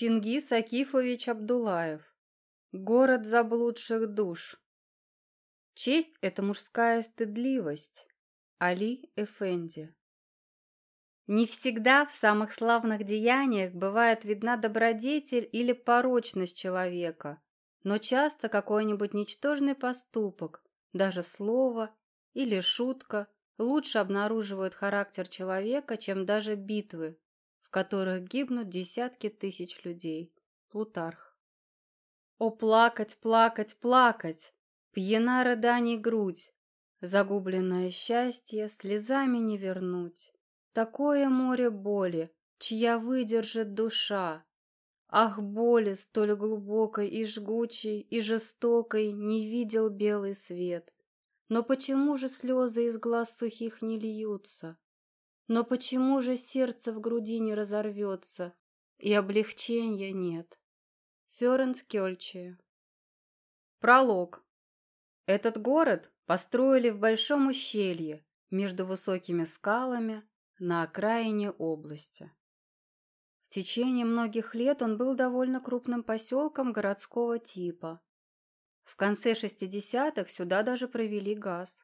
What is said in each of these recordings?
Чингис Акифович Абдулаев. Город заблудших душ. Честь – это мужская стыдливость. Али Эфенди. Не всегда в самых славных деяниях бывает видна добродетель или порочность человека, но часто какой-нибудь ничтожный поступок, даже слово или шутка лучше обнаруживают характер человека, чем даже битвы, в которых гибнут десятки тысяч людей. Плутарх. О, плакать, плакать, плакать! Пьяна рыданий грудь, Загубленное счастье слезами не вернуть. Такое море боли, чья выдержит душа. Ах, боли столь глубокой и жгучей, и жестокой не видел белый свет. Но почему же слезы из глаз сухих не льются? Но почему же сердце в груди не разорвется, и облегчения нет? Ференс Кёльче. Пролог. Этот город построили в большом ущелье между высокими скалами на окраине области. В течение многих лет он был довольно крупным поселком городского типа. В конце 60-х сюда даже провели газ.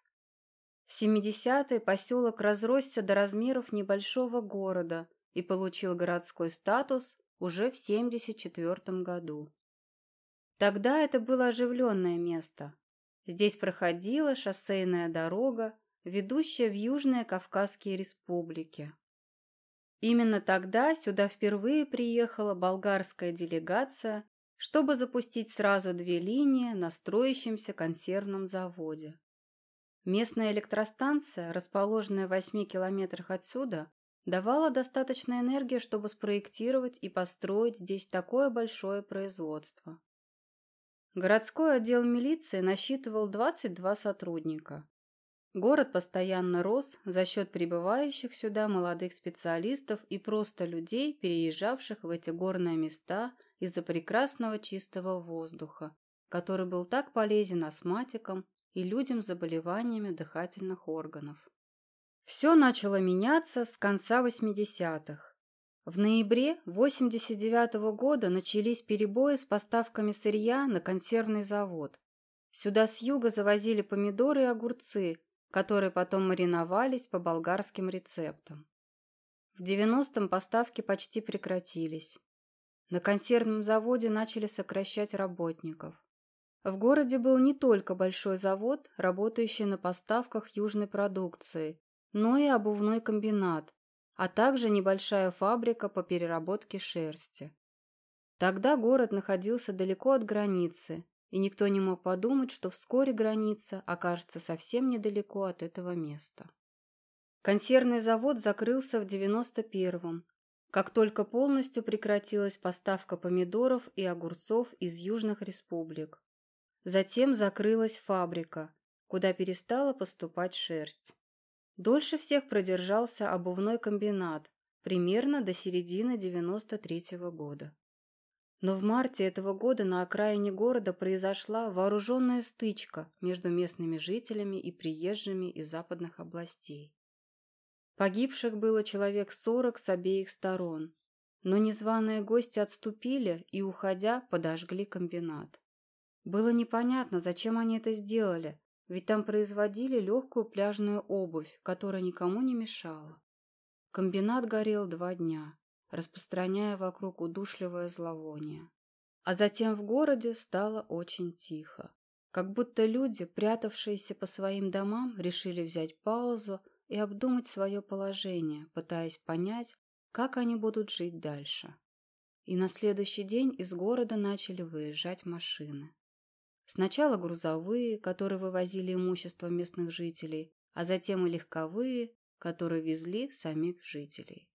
В 70-е поселок разросся до размеров небольшого города и получил городской статус уже в 74 году. Тогда это было оживленное место. Здесь проходила шоссейная дорога, ведущая в Южные Кавказские республики. Именно тогда сюда впервые приехала болгарская делегация, чтобы запустить сразу две линии на строящемся консервном заводе. Местная электростанция, расположенная в 8 километрах отсюда, давала достаточно энергии, чтобы спроектировать и построить здесь такое большое производство. Городской отдел милиции насчитывал 22 сотрудника. Город постоянно рос за счет прибывающих сюда молодых специалистов и просто людей, переезжавших в эти горные места из-за прекрасного чистого воздуха, который был так полезен астматикам и людям с заболеваниями дыхательных органов. Все начало меняться с конца 80-х. В ноябре 89 -го года начались перебои с поставками сырья на консервный завод. Сюда с юга завозили помидоры и огурцы, которые потом мариновались по болгарским рецептам. В 90-м поставки почти прекратились. На консервном заводе начали сокращать работников. В городе был не только большой завод, работающий на поставках южной продукции, но и обувной комбинат, а также небольшая фабрика по переработке шерсти. Тогда город находился далеко от границы, и никто не мог подумать, что вскоре граница окажется совсем недалеко от этого места. Консервный завод закрылся в 91-м, как только полностью прекратилась поставка помидоров и огурцов из южных республик. Затем закрылась фабрика, куда перестала поступать шерсть. Дольше всех продержался обувной комбинат, примерно до середины 93 -го года. Но в марте этого года на окраине города произошла вооруженная стычка между местными жителями и приезжими из западных областей. Погибших было человек 40 с обеих сторон, но незваные гости отступили и, уходя, подожгли комбинат. Было непонятно, зачем они это сделали, ведь там производили легкую пляжную обувь, которая никому не мешала. Комбинат горел два дня, распространяя вокруг удушливое зловоние. А затем в городе стало очень тихо. Как будто люди, прятавшиеся по своим домам, решили взять паузу и обдумать свое положение, пытаясь понять, как они будут жить дальше. И на следующий день из города начали выезжать машины. Сначала грузовые, которые вывозили имущество местных жителей, а затем и легковые, которые везли самих жителей.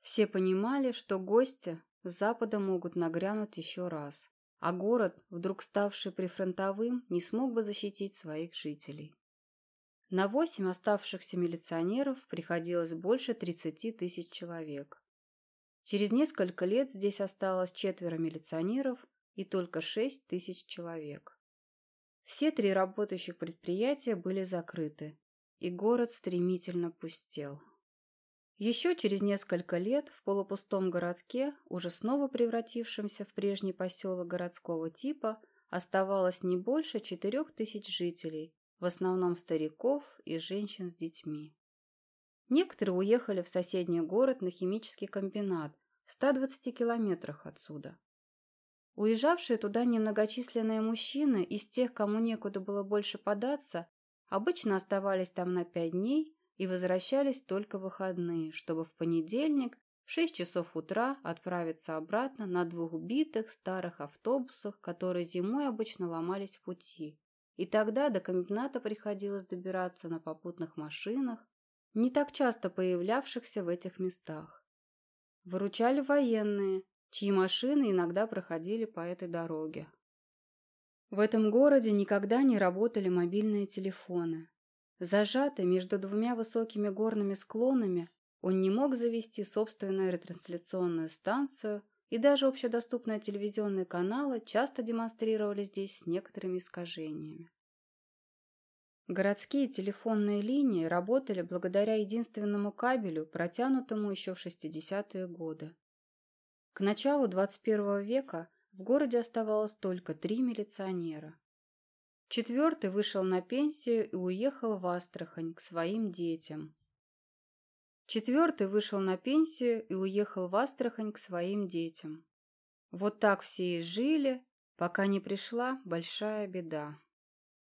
Все понимали, что гости с запада могут нагрянуть еще раз, а город, вдруг ставший прифронтовым, не смог бы защитить своих жителей. На восемь оставшихся милиционеров приходилось больше 30 тысяч человек. Через несколько лет здесь осталось четверо милиционеров и только 6 тысяч человек. Все три работающих предприятия были закрыты, и город стремительно пустел. Еще через несколько лет в полупустом городке, уже снова превратившемся в прежний поселок городского типа, оставалось не больше четырех тысяч жителей, в основном стариков и женщин с детьми. Некоторые уехали в соседний город на химический комбинат в 120 километрах отсюда. Уезжавшие туда немногочисленные мужчины из тех, кому некуда было больше податься, обычно оставались там на пять дней и возвращались только в выходные, чтобы в понедельник в 6 часов утра отправиться обратно на двух убитых старых автобусах, которые зимой обычно ломались в пути. И тогда до комбината приходилось добираться на попутных машинах, не так часто появлявшихся в этих местах. Выручали военные, чьи машины иногда проходили по этой дороге. В этом городе никогда не работали мобильные телефоны. Зажатый между двумя высокими горными склонами, он не мог завести собственную ретрансляционную станцию, и даже общедоступные телевизионные каналы часто демонстрировали здесь с некоторыми искажениями. Городские телефонные линии работали благодаря единственному кабелю, протянутому еще в 60-е годы. К началу 21 века в городе оставалось только три милиционера. Четвертый вышел на пенсию и уехал в Астрахань к своим детям. Четвертый вышел на пенсию и уехал в Астрахань к своим детям. Вот так все и жили, пока не пришла большая беда.